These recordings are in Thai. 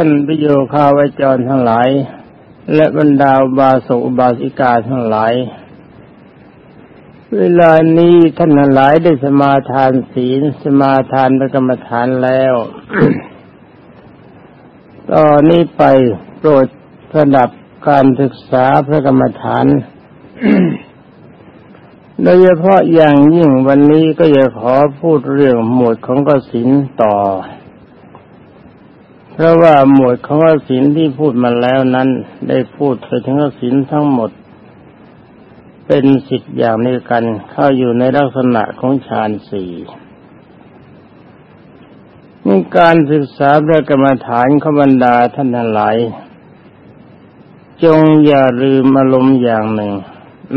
ท่านพิโยคาวจรทั้งหลาย และบรรดาบาสุบาสิกาทั้งหลาย เวลานี้ท่านทั้งหลายได้สมาทานศีลสมาทานพระกรรมฐานแล้วตอนนี้ไปโปรดระดับการศึกษาพระกรรมฐาน โดยเฉพาะอย่างยิ่งวันนี้ก็อยากขอพูดเรื่องหมวดของกสินต่อ เพราะว่าหมวดของกสินที่พูดมาแล้วนั้น ได้พูดไปถึงกสินทั้งหมด เป็นสิทธิ์อย่างนี้กัน เข้าอยู่ในลักษณะของฌานสี่นี่การศึกษาพระกรรมฐานขบันดาท่านทั้งหลาย จงอย่าลืมอารมณ์อย่างหนึ่ง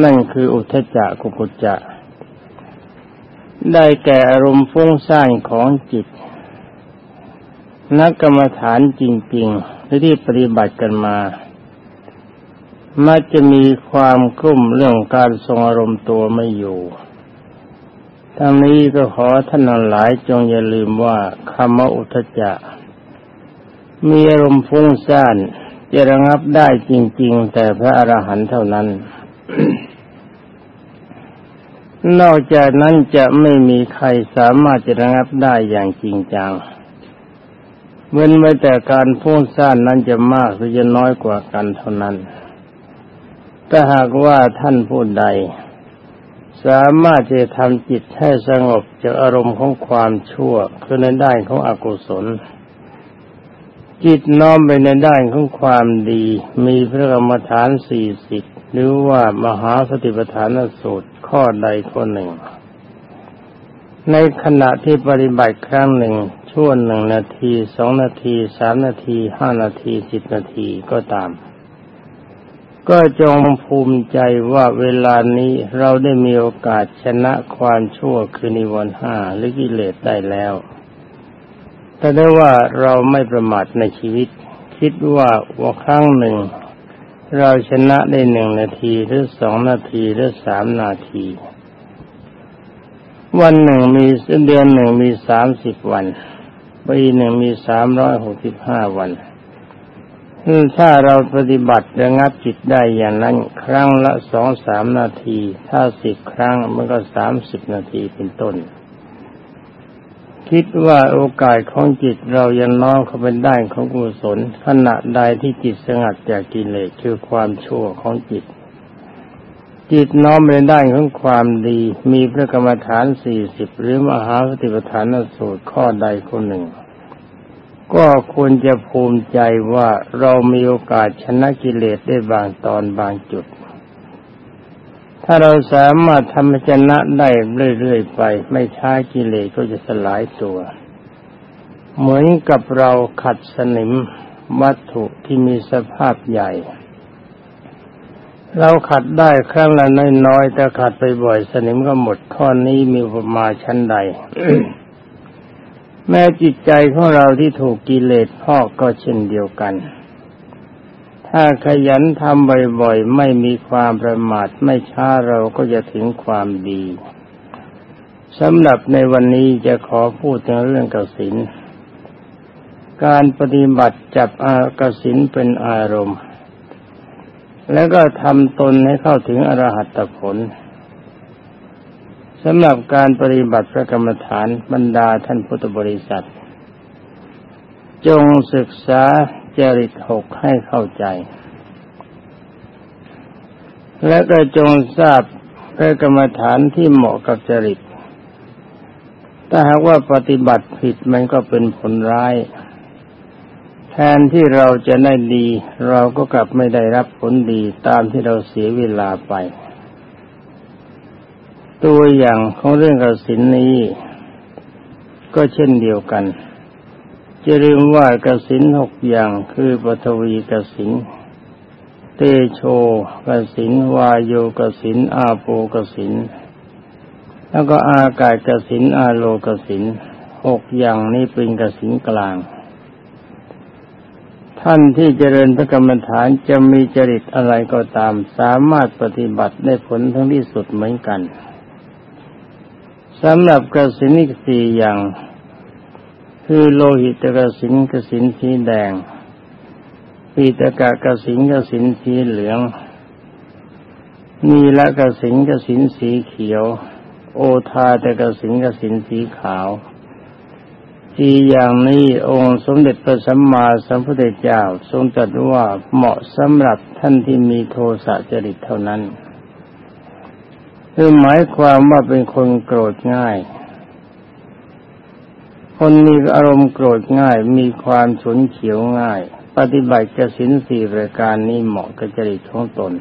นั่นคืออุทจจะกุกุจจะ ได้แก่อารมณ์ฟุ้งซ่านของจิต นักกรรมฐานจริงๆที่ปฏิบัติกันมามักจะมีความกลุ้มเรื่องการทรงอารมณ์ตัวไม่อยู่ ทั้งนี้ก็ขอท่านหลายจงอย่าลืมว่าคำว่าอุทจจะ มีอารมณ์ฟุ้งซ่านจะระงับได้จริง ๆ แต่พระอรหันต์เท่านั้น นอกจากนั้นจะไม่มีใครสามารถจะระงับได้อย่างจริงจัง เว้นไว้แต่การฟุ้งซ่านนั้นจะมากหรือจะน้อยกว่ากันเท่านั้น ถ้าหากว่าท่านผู้ใด สามารถจะทำจิตให้สงบจากอารมณ์ของความชั่ว คือในด้านของอกุศล จิตน้อมไปในด้านของความดี มีพระกรรมฐานสี่สิบหรือว่ามหาสติปัฏฐานสูตรข้อใดข้อหนึ่ง ในขณะที่ปฏิบัติครั้งหนึ่ง ช่วงหนึ่งนาทีสองนาทีสามนาทีห้านาทีสิบนาทีก็ตาม ก็จงภูมิใจว่าเวลานี้เราได้มีโอกาสชนะความชั่วคือนิวรณ์ห้าหรือกิเลสได้แล้ว แต่ได้ว่าเราไม่ประมาทในชีวิต คิดว่าว่าครั้งหนึ่ง เราชนะได้หนึ่งนาทีหรือสองนาทีหรือสามนาทีวันหนึ่งมีเดือนหนึ่งมีสามสิบวัน ปีหนึ่งมีสามร้อยหกสิบห้าวันถ้าเราปฏิบัติระงับจิตได้อย่างนั้น ครั้งละสองสามนาที ถ้าสิบครั้งมันก็สามสิบนาทีเป็นต้น คิดว่าโอกาสของจิตเรายังน้อมเข้าเป็นด้านของกุศลขณะใดที่จิตสงัดจากกิเลสคือความชั่วของจิต จิตน้อมเป็นด้านของความดี มีพระกรรมฐานสี่สิบหรือมหาสติปฐานสูตรข้อใดข้อหนึ่ง ก็ควรจะภูมิใจว่าเรามีโอกาสชนะกิเลสได้บางตอนบางจุด ถ้าเราสามารถทำชนะได้เรื่อยๆไป ไม่ช้ากิเลสก็จะสลายตัว เหมือนกับเราขัดสนิมวัตถุที่มีสภาพใหญ่ เราขัดได้ครั้งละน้อยๆแต่ขัดไปบ่อยสนิมก็หมดข้อนี้มีประมาชั้นใด แม้จิตใจของเราที่ถูกกิเลสพอกก็เช่นเดียวกัน ถ้าขยันทำบ่อยๆ ไม่มีความประมาทไม่ช้าเราก็จะถึงความดีสำหรับในวันนี้จะขอพูดถึงเรื่องกสินการปฏิบัติจับอากสินเป็นอารมณ์ แล้วก็ทำตนให้เข้าถึงอรหัตผล สำหรับการปฏิบัติพระกรรมฐานบรรดาท่านพุทธบริษัท จงศึกษาจริตหกให้เข้าใจ และก็จงทราบพระกรรมฐานที่เหมาะกับจริต ถ้าหากว่าปฏิบัติผิดมันก็เป็นผลร้าย แทนที่เราจะได้ดี เราก็กลับไม่ได้รับผลดีตามที่เราเสียเวลาไป ตัวอย่างของเรื่องกสินนี้ ก็เช่นเดียวกัน จะลืมว่ากสินหกอย่างคือปฐวีกสินเตโชกสินวายโยกสินอาโปกสินแล้วก็อากาศกสินอาโลกสินหกอย่างนี้เป็นกสินกลาง ท่านที่เจริญพระกรรมฐานจะมีจริตอะไรก็ตาม สามารถปฏิบัติได้ผลทั้งที่สุดเหมือนกัน สำหรับกระสินอีกสี่อย่าง คือโลหิตกระสินกระสินสีแดงปีตกะกสิงกสินสีเหลืองมีละกสิงกสินสีเขียว โอทาตกสิงกสินสีขาวที่อย่างนี้องค์สมเด็จพระสัมมาสัมพุทธเจ้าทรงตรัสว่าเหมาะสำหรับท่านที่มีโทสะจริตเท่านั้น คือหมายความว่าเป็นคนโกรธง่าย คนมีอารมณ์โกรธง่าย มีความฉุนเฉียวง่าย ปฏิบัติกสินสี่รายการนี้เหมาะกับจริตของตน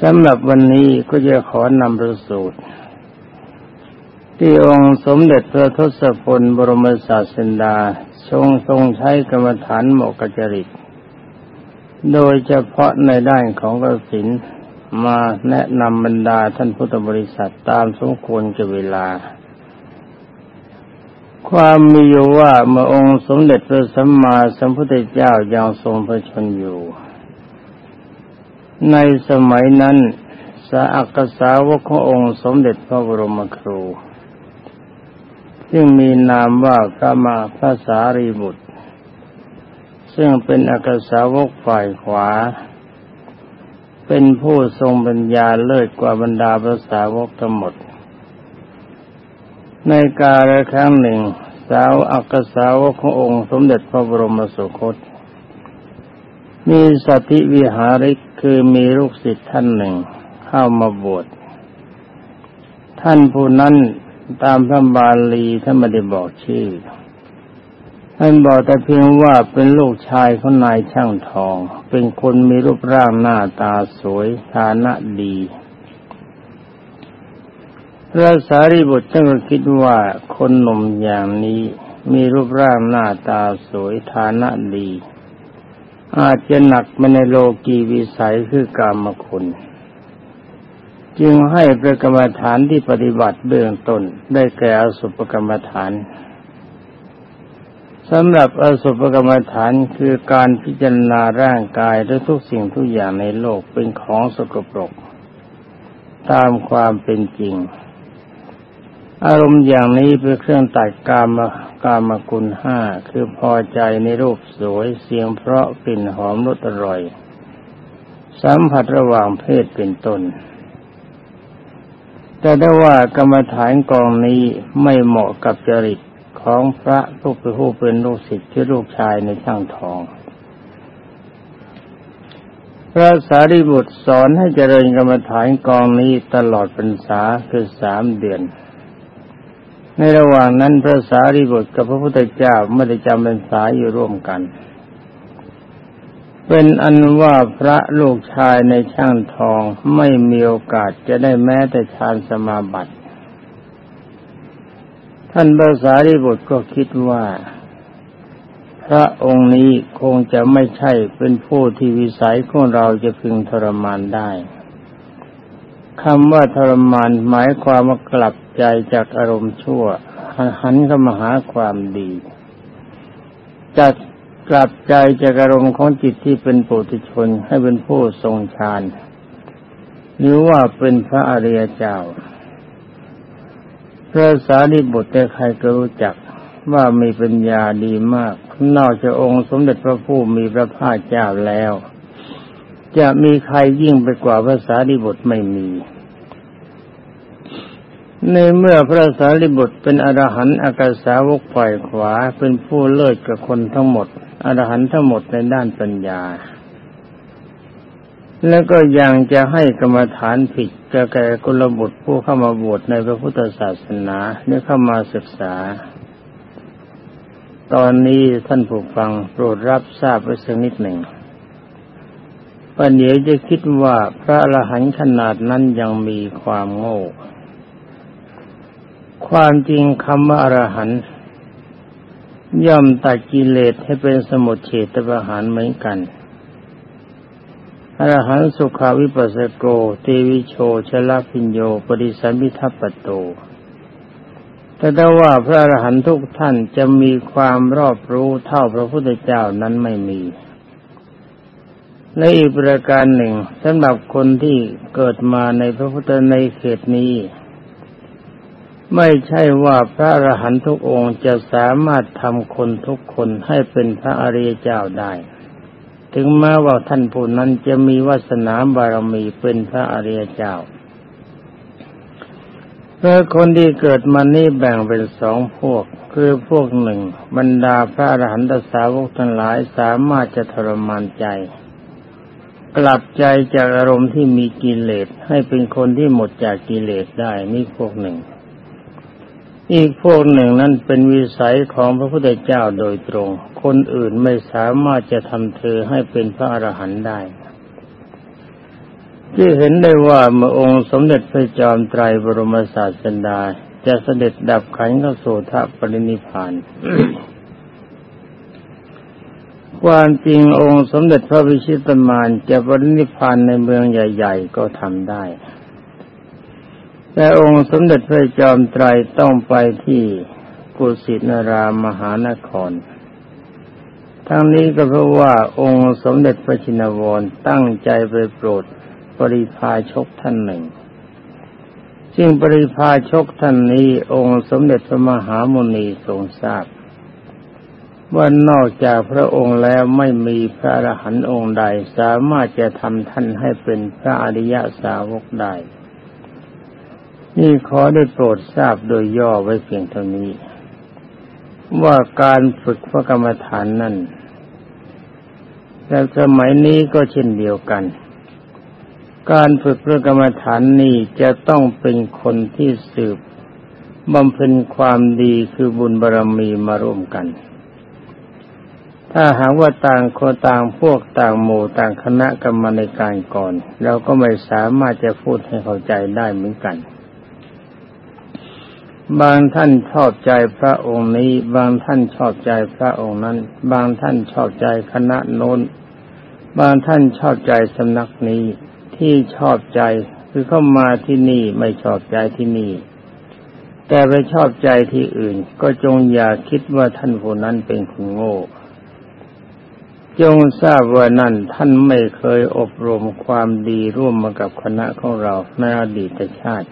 สำหรับวันนี้ก็จะขอนำประสูตร ที่องค์สมเด็จพระทศพลบรมศาสดาทรงทรงใช้กรรมฐานเหมาะกจริต โดยเฉพาะในด้านของกสิน มาแนะนำบรรดาท่านพุทธบริษัทตามสมควรกับเวลา ความมีอยู่ว่าเมื่อองค์สมเด็จพระสัมมาสัมพุทธเจ้ายังทรงพระชนอยู่ ในสมัยนั้น สาอักษาวกขององค์สมเด็จพระบรมครู ซึ่งมีนามว่าพระมาพระสารีบุตร ซึ่งเป็นอักษาวกฝ่ายขวา เป็นผู้ทรงปัญญาเลิศกว่าบรรดาภาษาวกทั้งหมด ในกาลครั้งหนึ่ง สาวอักษาวกขององค์สมเด็จพระบรมสุคต มีสัติวิหาริกคือมีลูกศิษย์ท่านหนึ่งเข้ามาบวช ท่านผู้นั้นตามพระบาลีท่านไม่ได้บอกชื่อ ท่านบอกแต่เพียงว่าเป็นลูกชายของนายช่างทอง เป็นคนมีรูปร่างหน้าตาสวยฐานะดีพระสารีบุตรท่านก็คิดว่าคนหนุ่มอย่างนี้มีรูปร่างหน้าตาสวยฐานะดี อาจจะหนักมาในโลกีวิสัยคือกรรมคุณ จึงให้ประกรรมฐานที่ปฏิบัติเบื้องต้นได้แก่อสุปกรรมฐาน สำหรับอสุปกรรมฐานคือการพิจารณาร่างกายและทุกสิ่งทุกอย่างในโลกเป็นของสกปรก ตามความเป็นจริง อารมณ์อย่างนี้เป็นเครื่องตัดกามกามกุลห้าคือพอใจในรูปสวยเสียงเพราะกลิ่นหอมรสอร่อย สัมผัสระหว่างเพศเป็นต้นแต่ได้ว่ากรรมฐานกองนี้ไม่เหมาะกับจริต ของพระลูกผู้เป็นลูกศิษย์ที่ลูกชายในช่างทอง พระสารีบุตรสอนให้เจริญกรรมฐานกองนี้ตลอดพรรษาคือสามเดือน ในระหว่างนั้นพระสารีบุตรกับพระพุทธเจ้าไม่ได้จำพรรษาอยู่ร่วมกัน เป็นอันว่าพระลูกชายในช่างทองไม่มีโอกาสจะได้แม้แต่ฌานสมาบัติ ท่านภาษาริบุตรก็คิดว่า พระองค์นี้คงจะไม่ใช่เป็นผู้ที่วิสัยของเราจะพึงทรมานได้คำว่าทรมานหมายความว่ากลับใจจากอารมณ์ชั่ว หันเข้ามาหาความดีจัดกลับใจจากอารมณ์ของจิตที่เป็นปุถุชนให้เป็นผู้ทรงฌานหรือว่าเป็นพระอริยเจ้า พระสารีบุตรแต่ใครก็รู้จักว่ามีปัญญาดีมาก นอกจากองค์สมเด็จพระผู้มีพระภาคเจ้าแล้ว จะมีใครยิ่งไปกว่าพระสารีบุตรไม่มี ในเมื่อพระสารีบุตรเป็นอรหันต์อากาสาวกฝ่ายขวาเป็นผู้เลิศกับคนทั้งหมดอรหันต์ทั้งหมดในด้านปัญญา แล้วก็ยังจะให้กรรมฐานผิด กแก่กุลบุตรผู้เข้ามาบวชในพระพุทธศาสนาเนี่เข้ามาศึกษา ตอนนี้ท่านผู้ฟังโปรดรับทราบไว้สักนิดหนึ่งปัญญาจะคิดว่าพระอรหันต์ขนาดนั้นยังมีความโง่ ความจริงคำว่าอรหันต์ย่อมตัดกิเลสให้เป็นสมุทเฉตประหารเหมือนกัน อรหันสุขาวิปัสสโกเตวิโชชลพิญโยปริสัมพิทัปปโตแต่ถ้าว่าพระอรหันตุกท่านจะมีความรอบรู้เท่าพระพุทธเจ้านั้นไม่มีและอีกประการหนึ่งสำหรับคนที่เกิดมาในพระพุทธในเขตนี้ ไม่ใช่ว่าพระอรหันตุกองค์จะสามารถทำคนทุกคนให้เป็นพระอริยเจ้าได้ ถึงแม้ว่าท่านผู้นั้นจะมีวาสนาบารมีเป็นพระอริยเจ้าเพราะคนที่เกิดมานี่แบ่งเป็นสองพวก คือพวกหนึ่ง บรรดาพระอรหันตสาวกทั้งหลายสามารถจะทรมานใจ กลับใจจากอารมณ์ที่มีกิเลสให้เป็นคนที่หมดจากกิเลสได้นี่พวกหนึ่ง อีกพวกหนึ่งนั้นเป็นวิสัยของพระพุทธเจ้าโดยตรง คนอื่นไม่สามารถจะทำเธอให้เป็นพระอรหันต์ได้ ที่เห็นได้ว่าเมื่อองค์สมเด็จพระจอมไตรบรมศาสดาจะเสด็จดับขันเข้าสู่ทปรินิพานความจริงองค์สมเด็จพระวิชิตมานจะปรินิพานในเมืองใหญ่ ๆ ก็ทำได้ แต่องค์สมเด็จพระจอมไตรต้องไปที่กุสินารามมหานคร ทั้งนี้ก็เพราะว่าองค์สมเด็จพระชินวรตั้งใจไปโปรดปริพาชกท่านหนึ่ง ซึ่งปริพาชกท่านนี้องค์สมเด็จพระมหามุนีทรงทราบว่านอกจากพระองค์แล้วไม่มีพระอรหันต์องค์ใด สามารถจะทำท่านให้เป็นพระอริยสาวกได้ นี่ขอได้โปรดทราบโดยย่อไว้เพียงเท่านี้ ว่าการฝึกพระกรรมฐานนั้นแต่สมัยนี้ก็เช่นเดียวกัน การฝึกพระกรรมฐานนี้จะต้องเป็นคนที่สืบบำเพ็ญความดีคือบุญบารรมีมาร่วมกัน ถ้าหากว่าต่างคนต่างพวกต่างหมู่ต่างคณะกรรมในการก่อน เราก็ไม่สามารถจะพูดให้เข้าใจได้เหมือนกัน บางท่านชอบใจพระองค์นี้ บางท่านชอบใจพระองค์นั้น บางท่านชอบใจคณะโน้น บางท่านชอบใจสำนักนี้ที่ชอบใจคือเข้ามาที่นี่ไม่ชอบใจที่นี่ แต่ไปชอบใจที่อื่น ก็จงอย่าคิดว่าท่านผู้นั้นเป็นคนโง่ จงทราบว่านั่นท่านไม่เคยอบรมความดีร่วมมากับคณะของเราในอดีตชาติ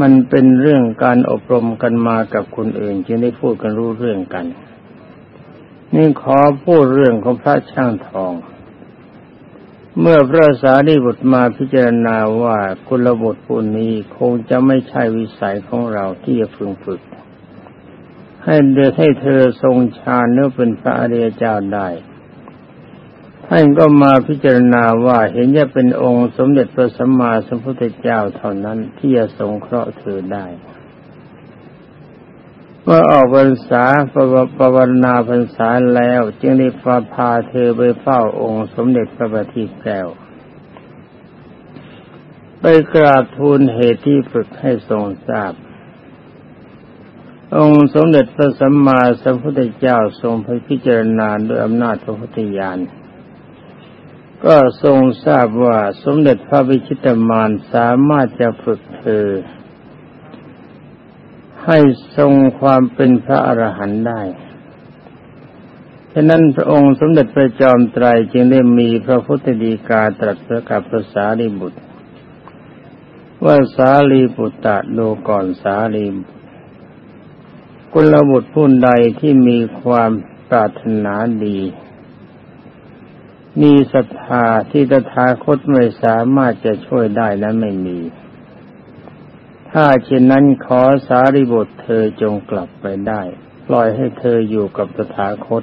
มันเป็นเรื่องการอบรมกันมากับคนอื่นจึงได้พูดกันรู้เรื่องกัน นี่ขอพูดเรื่องของพระช่างทอง เมื่อพระสารีบุตรมาพิจารณาว่ากุลบุตรผู้นี้คงจะไม่ใช่วิสัยของเราที่จะฝึกฝึก ให้เดือให้เธอทรงฌานเนื้อเป็นพระอริยเจ้าได้ ท่านก็มาพิจารณาว่าเห็นจะเป็นองค์สมเด็จพระสัมมาสัมพุทธเจ้าเท่านั้นที่จะทรงเคราะห์เธอได้เมื่อออกพรรษาปวารณาพรรษาแล้ว จึงได้พาพาเธอไปเฝ้าองค์สมเด็จพระบัณฑิตแก้ว ไปกราบทูลเหตุที่ฝึกให้ทรงทราบ องค์สมเด็จพระสัมมาสัมพุทธเจ้าทรงพิจารณาด้วยอำนาจพระพุทธญาณ ก็ทรงทราบว่าสมเด็จพระวิชิตมารสามารถจะฝึกเธอ ให้ทรงความเป็นพระอรหันต์ได้ฉะนั้นพระองค์สมเด็จพระจอมไตรจึงได้มีพระพุทธดีกาตรัสประกับพระสารีบุตร ว่าสารีบุตรดูก่อนสารีกุลบุตรผู้ใดที่มีความปรารถนาดี มีศรัทธาที่ตถาคตไม่สามารถจะช่วยได้และไม่มี ถ้าเช่นนั้นขอสารีบุตรเธอจงกลับไปได้ ปล่อยให้เธออยู่กับตถาคต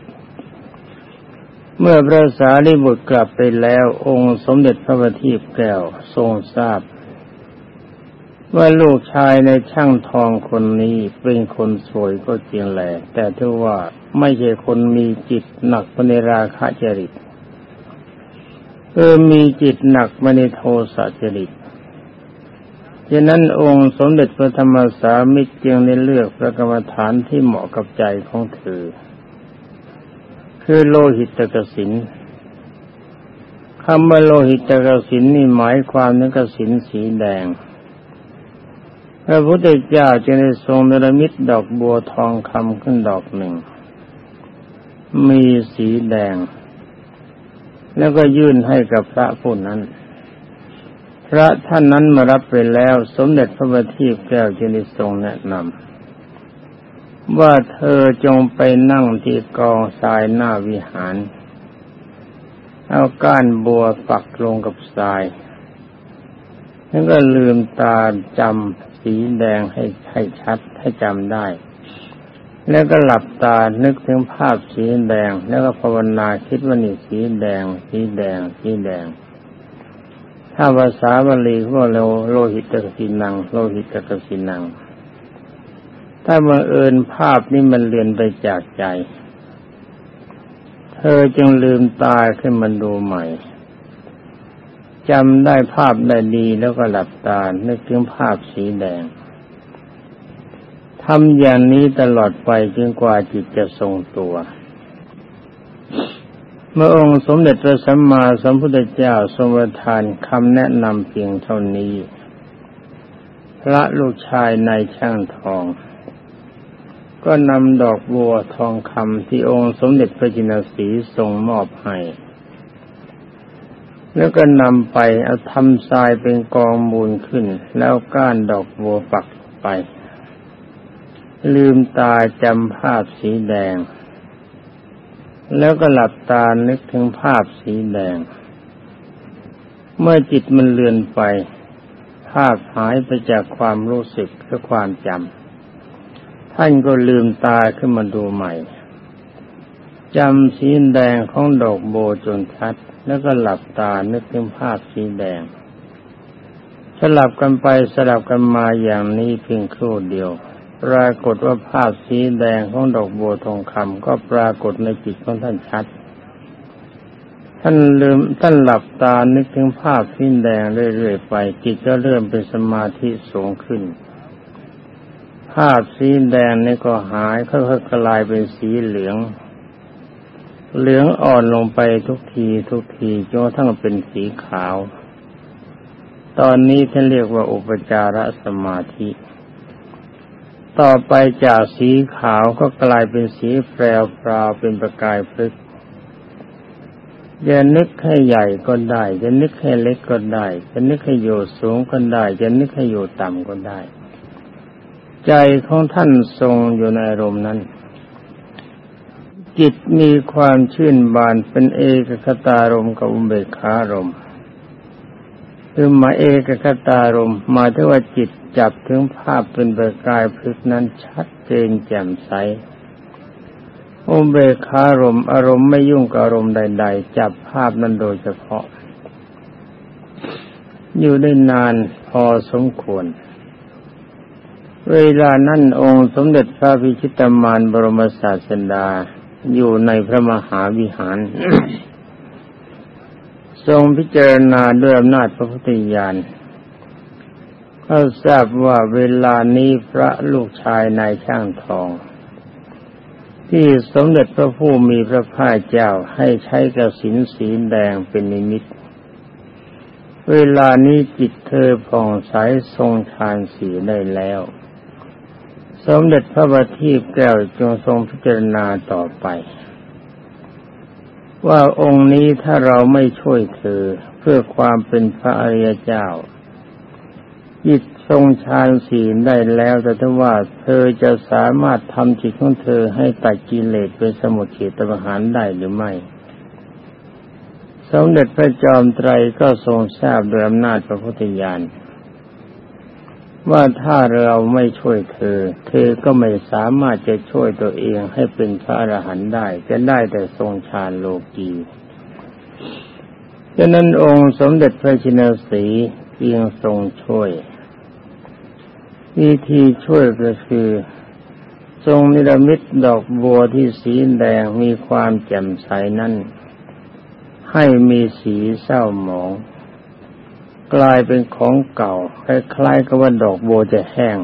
เมื่อพระสารีบุตรกลับไปแล้ว องค์สมเด็จพระบัณฑิตแก้วทรงทราบว่าลูกชายในช่างทองคนนี้เป็นคนสวยก็จริงแหละแต่ถ้าว่าไม่ใช่คนมีจิตหนักในราคะจริต เออมีจิตหนักในโทสะจริตฉะนั้นองค์สมเด็จพระธรรมสามิตรจึงได้เลือกพระกรรมฐานที่เหมาะกับใจของเธอ คือโลหิตกสินคำว่าโลหิตกสินนี่หมายความถึงกสินสีแดง พระพุทธเจ้าจึงได้ทรงนรมิตดอกบัวทองคำขึ้นดอกหนึ่ง มีสีแดง แล้วก็ยื่นให้กับพระผู้นั้น พระท่านนั้นมารับไปแล้ว สมเด็จพระบัณฑิตแก้วจึงได้ทรงแนะนำว่าเธอจงไปนั่งที่กองทรายหน้าวิหาร เอาก้านบัวปักลงกับทรายแล้วก็ลืมตาจำสีแดงให้ให้ชัดให้จำได้ แล้วก็หลับตานึกถึงภาพสีแดง แล้วก็ภาวนาคิดว่านี่สีแดง สีแดง สีแดง ถ้าภาษาบาลีก็เราโลหิตกสินัง โลหิตกสินัง ถ้าบังเอิญภาพนี้มันเลือนไปจากใจ เธอจึงลืมตาขึ้นมาดูใหม่จำได้ภาพได้ดีแล้วก็หลับตานึกถึงภาพสีแดง ทำอย่างนี้ตลอดไปจนกว่าจิตจะทรงตัว เมื่อองค์สมเด็จพระสัมมาสัมพุทธเจ้าทรงประทานคำแนะนำเพียงเท่านี้ พระลูกชายในช่างทอง ก็นำดอกบัวทองคำที่องค์สมเด็จพระจินสีทรงมอบให้แล้วก็นำไปเอาทำทรายเป็นกองมูลขึ้น แล้วก้านดอกบัวปักไป ลืมตาจำภาพสีแดง แล้วก็หลับตานึกถึงภาพสีแดง เมื่อจิตมันเลือนไป ภาพหายไปจากความรู้สึกและความจำท่านก็ลืมตาขึ้นมาดูใหม่จำสีแดงของดอกโบจนชัด แล้วก็หลับตานึกถึงภาพสีแดง สลับกันไปสลับกันมาอย่างนี้เพียงครู่เดียว ปรากฏว่าภาพสีแดงของดอกบัวทองคำก็ปรากฏในจิตของท่านชัด ท่านลืมท่านหลับตานึกถึงภาพสีแดงเรื่อยๆไป จิตก็เริ่มเป็นสมาธิสูงขึ้น ภาพสีแดงนี่ก็หายค่อยๆกลายเป็นสีเหลือง เหลืองอ่อนลงไปทุกทีทุกทีจนกระทั่งเป็นสีขาว ตอนนี้ท่านเรียกว่าอุปจารสมาธิ ต่อไปจากสีขาวก็กลายเป็นสีแปรวพราวเป็นประกายพลึกจะนึกให้ใหญ่ก็ได้ จะนึกให้เล็กก็ได้ จะนึกให้อยู่สูงก็ได้ จะนึกให้อยู่ต่ำก็ได้ ใจของท่านทรงอยู่ในอารมณ์นั้น จิตมีความชื่นบานเป็นเอกคตารมกับอุเบกขารม คือมาเอกคตารมมาถึงว่าจิตจับถึงภาพเป็นประกายพึกนั้นชัดเจนแจ่มใสอุเบกขารมอารมณ์ไม่ยุ่งกับอารมณ์ใด ๆ จับภาพนั้นโดยเฉพาะ อยู่ได้นานพอสมควร เวลานั้นองค์สมเด็จพระพิชิตมารบรมศาสดาอยู่ในพระมหาวิหาร ทรงพิจารณาด้วยอำนาจพระพุทธญาณก็ทราบว่าเวลานี้พระลูกชายนายช่างทอง ที่สมเด็จพระผู้มีพระภาคเจ้าให้ใช้กระสินสีแดงเป็นนิมิต เวลานี้จิตเธอผ่องใสทรงฌานสีได้แล้ว สมเด็จพระบัณฑิตแก้วจงทรงพิจารณาต่อไป ว่าองค์นี้ถ้าเราไม่ช่วยเธอเพื่อความเป็นพระอริยเจ้าจิตทรงฌานสีได้แล้วแต่ถ้าว่าเธอจะสามารถทำจิตของเธอให้ตัดกิเลสเป็นสมุทเฉตประหารได้หรือไม่สมเด็จพระจอมไตรก็ทรงทราบโดยอำนาจพระพุทธญาณ ว่าถ้าเราไม่ช่วยเธอ เธอก็ไม่สามารถจะช่วยตัวเองให้เป็นพระอรหันต์ได้ จะได้แต่ทรงฌานโลกีฉะนั้นองค์สมเด็จพระชินสีเพียงทรงช่วย วิธีช่วยก็คือ ทรงนิรมิตดอกบัวที่สีแดงมีความแจ่มใสนั้น ให้มีสีเศร้าหมอง กลายเป็นของเก่าคล้ายๆกับว่าดอกโบจะแห้ง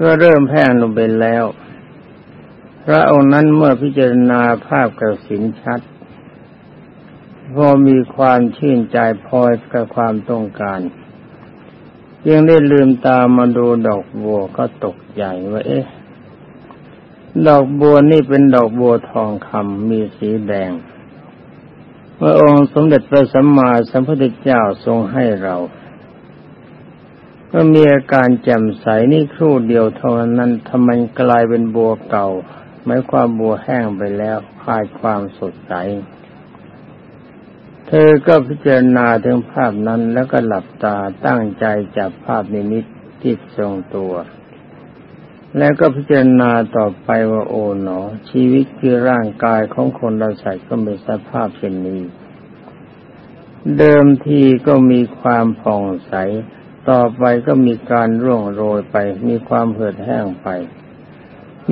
ก็เริ่มแห้งลงไปแล้ว พระองค์นั้นเมื่อพิจารณาภาพกระสินชัดพอมีความชื่นใจพอกับความต้องการ ยังได้ลืมตามาดูดอกบัวก็ตกใจว่าเอ๊ะ ดอกบัวนี่เป็นดอกบัวทองคำมีสีแดง พระองค์สมเด็จพระสัมมาสัมพุทธเจ้าทรงให้เรา ก็มีอาการแจ่มใสนี่ครู่เดียวเท่านั้นทำไมกลายเป็นบัวเก่าหมายความบัวแห้งไปแล้วขาดความสดใส เธอก็พิจารณาถึงภาพนั้นแล้วก็หลับตาตั้งใจจับภาพนิมิตที่ทรงตัว แล้วก็พิจารณาต่อไปว่าโอ๋หนอ ชีวิตคือร่างกายของคนเราใส่ก็มีสภาพเช่นนี้ เดิมทีก็มีความผ่องใส ต่อไปก็มีการร่วงโรยไป มีความเหือดแห้งไป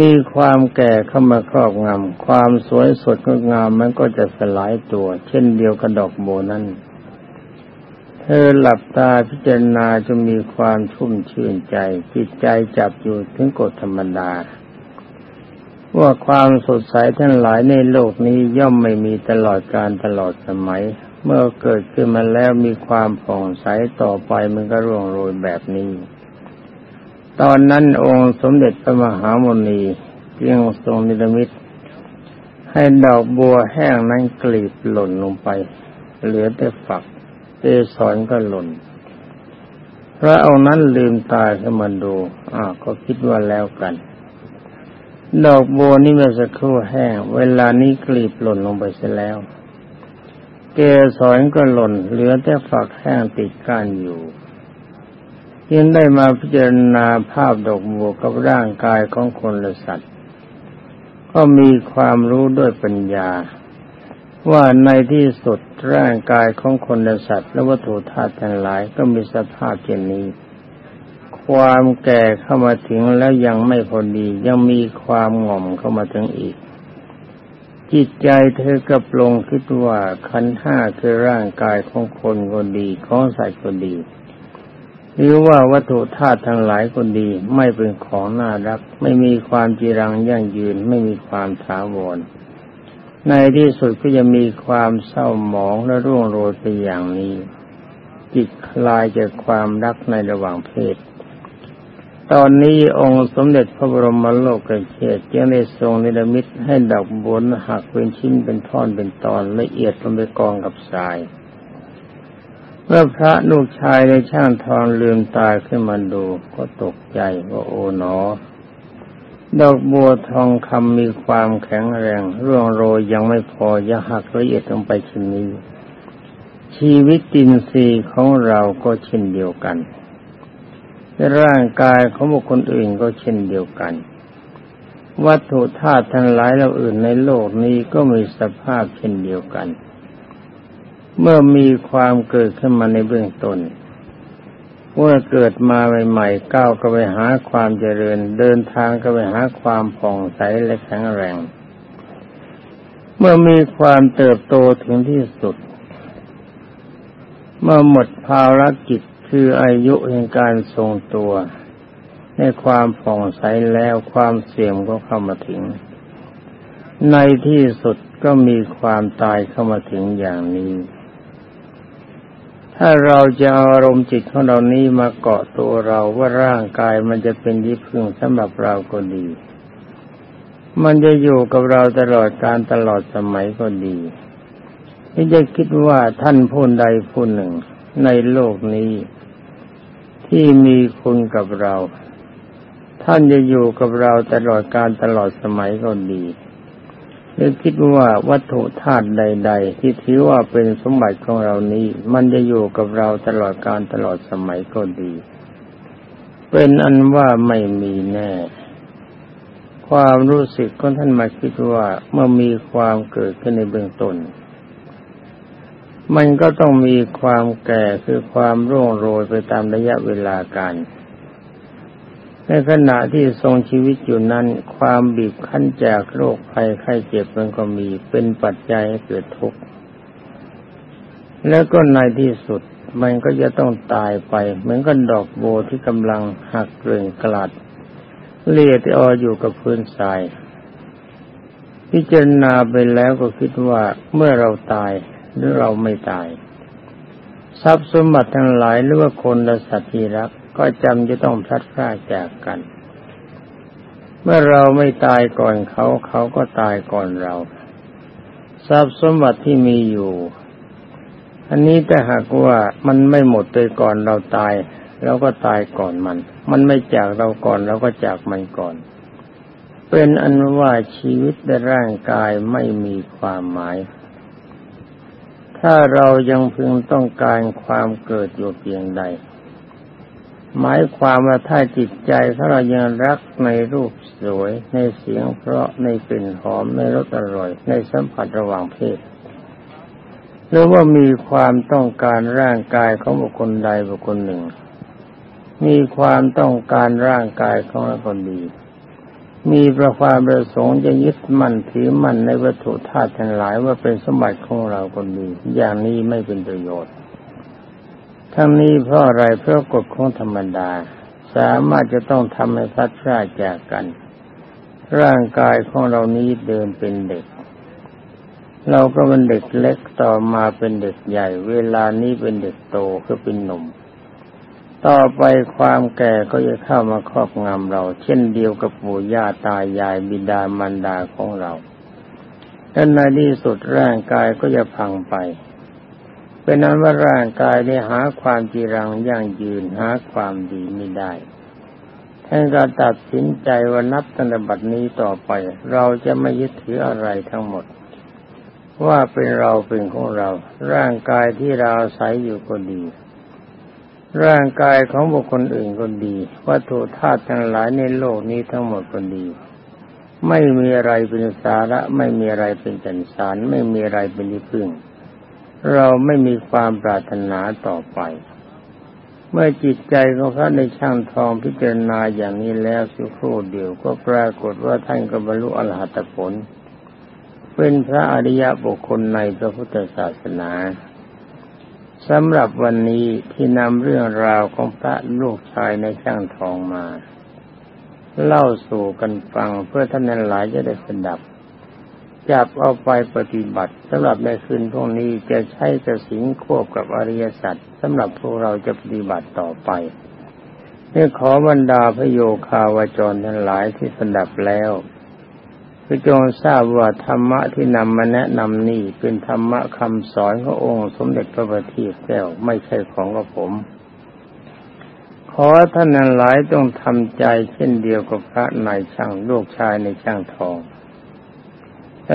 มีความแก่เข้ามาครอบงำความสวยสดงดงามมันก็จะสลายตัว เช่นเดียวกับดอกโบนั้น ธอหลับตาพิจารณาจะมีความชุ่มชื่นใจ จิตใจจับอยู่ถึงกฎธรรมดา ว่าความสดใสทั้งหลายในโลกนี้ย่อมไม่มีตลอดการตลอดสมัย เมื่อเกิดขึ้นมาแล้วมีความผ่องใสต่อไปมันก็ร่วงโรยแบบนี้ ตอนนั้นองค์สมเด็จพระมหามุนียังทรงนิรมิตให้ดอกบัวแห้งนั้นกลีบหล่นลงไป เหลือแต่ฝัก เตสอนก็หล่นพระองค์นั้นลืมตาขึ้นมาดูอ้าวก็คิดว่าแล้วกัน ดอกบัวนี่เมื่อสักครู่แห้ง เวลานี้กลีบหล่นลงไปเสียแล้ว เกสรก็หล่น เหลือแต่ฝักแห้งติดก้านอยู่ยังได้มาพิจารณาภาพดอกบัวกับร่างกายของคนและสัตว์ ก็มีความรู้ด้วยปัญญา ว่าในที่สุดร่างกายของคนและสัตว์ และวัตถุธาตุทั้งหลายก็มีสภาพเช่นนี้ ความแก่เข้ามาถึงแล้วยังไม่พอดียังมีความหง่อมเข้ามาถึงอีก จิตใจเธอก็ปลงคิดว่าขันห้าคือร่างกายของคนก็ดีของสัตว์ก็ดีหรือว่าวัตถุธาตุทั้งหลายคนดี ไม่เป็นของน่ารัก ไม่มีความจีรังยั่งยืนไม่มีความถาวร ในที่สุดก็จะมีความเศร้าหมองและร่วงโรยไปอย่างนี้ จิตคลายจากความรักในระหว่างเพศ ตอนนี้องค์สมเด็จพระบรมโลกเชษจึงได้ทรงนิรมิตให้ดอกบนหักเป็นชิ้นเป็นท่อนเป็นตอนละเอียดลงไปกองกับทรายเมื่อพระลูกชายในช่างทองลืมตาขึ้นมาดูก็ตกใจว่าโอ๋หนอ ดอกบัวทองคำมีความแข็งแรงร่วงโรยยังไม่พอยังหักละเอียดลงไปชิ้นนี้ ชีวิตตินรีของเราก็เช่นเดียวกัน ร่างกายของบุคคลอื่นก็เช่นเดียวกัน วัตถุธาตุทั้งหลายเราอื่นในโลกนี้ก็มีสภาพเช่นเดียวกัน เมื่อมีความเกิดขึ้นมาในเบื้องต้น เมื่อเกิดมาใหม่ๆก้าวก็ไปหาความเจริญ เดินทางก็ไปหาความผ่องใสและแข็งแรง เมื่อมีความเติบโตถึงที่สุด เมื่อหมดภารกิจคืออายุแห่งการทรงตัว ในความผ่องใสแล้วความเสื่อมก็เข้ามาถึง ในที่สุดก็มีความตายเข้ามาถึงอย่างนี้ ถ้าเราจะเอาอารมณ์จิตของเรานี้มาเกาะตัวเราว่าร่างกายมันจะเป็นที่พึ่งสำหรับเราก็ดี มันจะอยู่กับเราตลอดการตลอดสมัยก็ดีที่จะคิดว่าท่านผู้ใดผู้หนึ่งในโลกนี้ ที่มีคุณกับเรา ท่านจะอยู่กับเราตลอดการตลอดสมัยก็ดี รือคิดว่าวัตถุธาตุใด ๆ ที่ถือว่าเป็นสมบัติของเรานี้ มันจะอยู่กับเราตลอดการตลอดสมัยก็ดี เป็นอันว่าไม่มีแน่ ความรู้สึกของท่านมาคิดว่าเมื่อมีความเกิดขึ้นในเบื้องต้นมันก็ต้องมีความแก่คือความร่วงโรยไปตามระยะเวลาการ ในขณะที่ทรงชีวิตอยู่นั้น ความบีบคั้นจากโรคภัยไข้เจ็บมันก็มีเป็นปัจจัยให้เกิดทุกข์แล้วก็ในที่สุดมันก็จะต้องตายไป เหมือนกับดอกโบที่กำลังหักเกลื่อนกลัดเลียดอออยู่กับพื้นทรายพิจารณาไปแล้วก็คิดว่าเมื่อเราตายหรือเราไม่ตาย ทรัพย์สมบัติทั้งหลายหรือว่าคนและสัตว์ที่รัก ก็จำจะต้องพลัดพรากจากกัน เมื่อเราไม่ตายก่อนเขาเขาก็ตายก่อนเรา ทรัพย์สมบัติที่มีอยู่ อันนี้แต่หากว่ามันไม่หมดโดยก่อนเราตายเราก็ตายก่อนมัน มันไม่จากเราก่อนเราก็จากมันก่อน เป็นอันว่าชีวิตในร่างกายไม่มีความหมาย ถ้าเรายังพึงต้องการความเกิดอยู่เพียงใด หมายความว่าถ้าจิตใจถ้าเรายังรักในรูปสวย ในเสียงเพราะในกลิ่นหอมในรสอร่อย ในสัมผัสระหว่างเพศ หรือว่ามีความต้องการร่างกายของบุคคลใดบุคคลหนึ่ง มีความต้องการร่างกายของเราคนดีมีประความประสงค์จะยึดมั่นถือมั่นในวัตถุธาตุทั้งหลายว่าเป็นสมบัติของเราคนดี อย่างนี้ไม่เป็นประโยชน์ ทั้งนี้เพราะอะไรเพราะกฎของธรรมดา สามารถจะต้องทำให้พัดพลาดจากกัน ร่างกายของเรานี้เดินเป็นเด็ก เราก็เป็นเด็กเล็กต่อมาเป็นเด็กใหญ่ เวลานี้เป็นเด็กโตก็เป็นหนุ่ม ต่อไปความแก่ก็จะเข้ามาครอบงำเรา เช่นเดียวกับปู่ย่าตายายบิดามารดาของเราและในที่สุดร่างกายก็จะพังไป เป็นนั้นว่าร่างกายได้หาความจีรังยั่งยืนหาความดีไม่ได้ท่านก็ตัดสินใจว่านับตั้งแต่บัดนี้ต่อไป เราจะไม่ยึดถืออะไรทั้งหมด ว่าเป็นเราเป็นของเรา ร่างกายที่เราอาศัยอยู่ก็ดี ร่างกายของบุคคลอื่นก็ดี วัตถุธาตุทั้งหลายในโลกนี้ทั้งหมดก็ดี ไม่มีอะไรเป็นสาระ ไม่มีอะไรเป็นจันสาร ไม่มีอะไรเป็นที่พึ่ง เราไม่มีความปรารถนาต่อไป เมื่อจิตใจของพระในช่างทองพิจารณาอย่างนี้แล้วสุครู่เดียวก็ปรากฏว่าท่านก็บรรลุอรหัตผล เป็นพระอริยบุคคลในพระพุทธศาสนาสำหรับวันนี้ที่นำเรื่องราวของพระลูกชายในช่างทองมา เล่าสู่กันฟังเพื่อท่านนั้นหลายจะได้สดับ จับเอาไปปฏิบัติสำหรับในคืนพวกนี้จะใช้กระสิงควบกับอริยสัจสำหรับพวกเราจะปฏิบัติต่อไปนี่ขอบรรดาพระโยคาวาจรทั้งหลายที่สดับแล้วคือจงทราบว่าธรรมะที่นำมาแนะนำนี่เป็นธรรมะคำสอนขององค์ สมเด็จพระบัณฑิตแก้วไม่ใช่ของกระผม ขอท่านนั้นหลายต้องทำใจเช่นเดียวกับพระนายช่างลูกชายในช่างทอง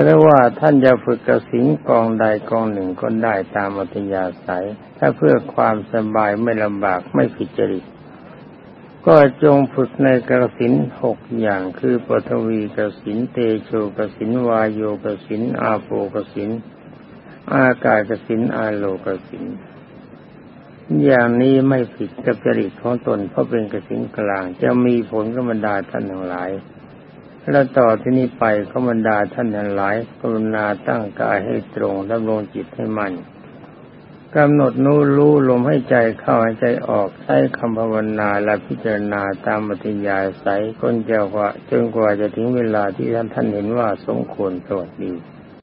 แต่ว่าท่านจะฝึกกระสินกองใดกองหนึ่งก็ได้ตามอัธยาศัย ถ้าเพื่อความสบายไม่ลำบากไม่ผิดจริต ก็จงฝึกในกสินหกอย่างคือปฐวีกสินเตโชกสินวายโยกสินอาโปกสิน อากาศกสินอาโลกสิน อย่างนี้ไม่ผิดกับจริตของตนเพราะเป็นกสินกลาง จะมีผลกับบรรดาท่านทั้งหลาย และต่อที่นี้ไปก็บรรดาท่านทั้งหลายกรุณาตั้งกายให้ตรงดำรงจิตให้มั่นกำหนดนู้รู้ลมให้ใจเข้าให้ใจออกใช้คำภาวนาและพิจารณาตามปฏิญาศัยก้นเจ้าว่าจนกว่าจะถึงเวลาที่ท่านท่านเห็นว่าสมควรสวัสดี